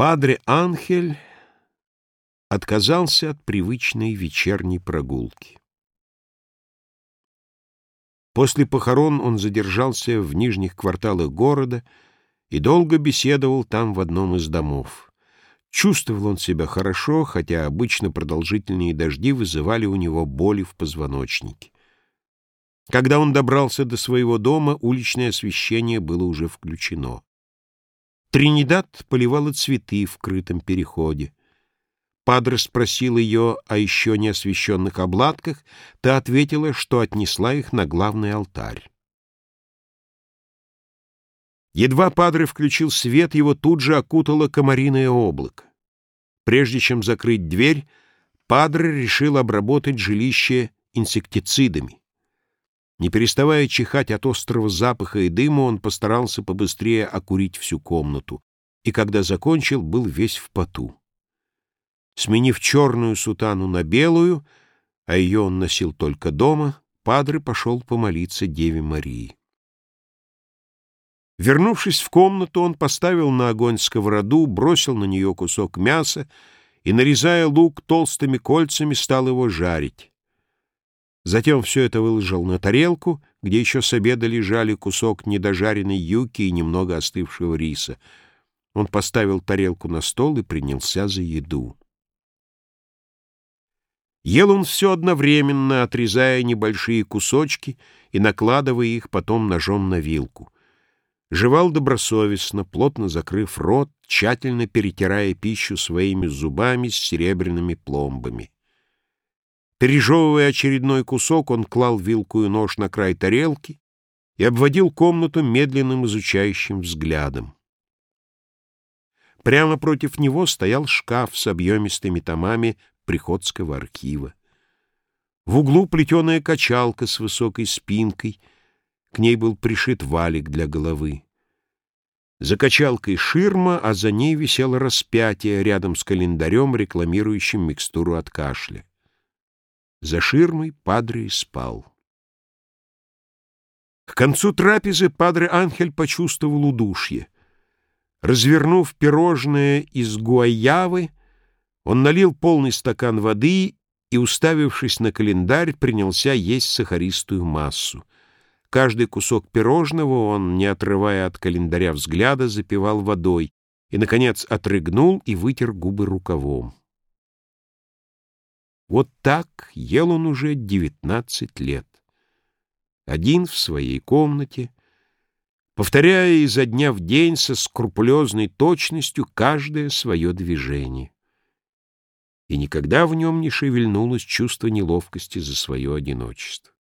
Падре Анхель отказался от привычной вечерней прогулки. После похорон он задержался в нижних кварталах города и долго беседовал там в одном из домов. Чувствовал он себя хорошо, хотя обычно продолжительные дожди вызывали у него боли в позвоночнике. Когда он добрался до своего дома, уличное освещение было уже включено. Тринидад поливала цветы в крытом переходе. Падре спросил ее о еще не освещенных обладках, та ответила, что отнесла их на главный алтарь. Едва Падре включил свет, его тут же окутало комариное облако. Прежде чем закрыть дверь, Падре решил обработать жилище инсектицидами. Не переставая чихать от острого запаха и дыма, он постарался побыстрее окурить всю комнату, и когда закончил, был весь в поту. Сменив черную сутану на белую, а ее он носил только дома, Падре пошел помолиться Деве Марии. Вернувшись в комнату, он поставил на огонь сковороду, бросил на нее кусок мяса и, нарезая лук толстыми кольцами, стал его жарить. Затем все это выложил на тарелку, где еще с обеда лежали кусок недожаренной юки и немного остывшего риса. Он поставил тарелку на стол и принялся за еду. Ел он все одновременно, отрезая небольшие кусочки и накладывая их потом ножом на вилку. Жевал добросовестно, плотно закрыв рот, тщательно перетирая пищу своими зубами с серебряными пломбами. Пережевывая очередной кусок, он клал вилку и нож на край тарелки и обводил комнату медленным изучающим взглядом. Прямо против него стоял шкаф с объемистыми томами приходского архива. В углу плетеная качалка с высокой спинкой, к ней был пришит валик для головы. За качалкой ширма, а за ней висело распятие рядом с календарем, рекламирующим микстуру от кашля. За ширмой Падре спал. К концу трапезы Падре Анхель почувствовал удушье. Развернув пирожное из гуайявы, он налил полный стакан воды и, уставившись на календарь, принялся есть сахаристую массу. Каждый кусок пирожного он, не отрывая от календаря взгляда, запивал водой и, наконец, отрыгнул и вытер губы рукавом. Вот так ел он уже девятнадцать лет. Один в своей комнате, повторяя изо дня в день со скрупулезной точностью каждое свое движение. И никогда в нем не шевельнулось чувство неловкости за свое одиночество.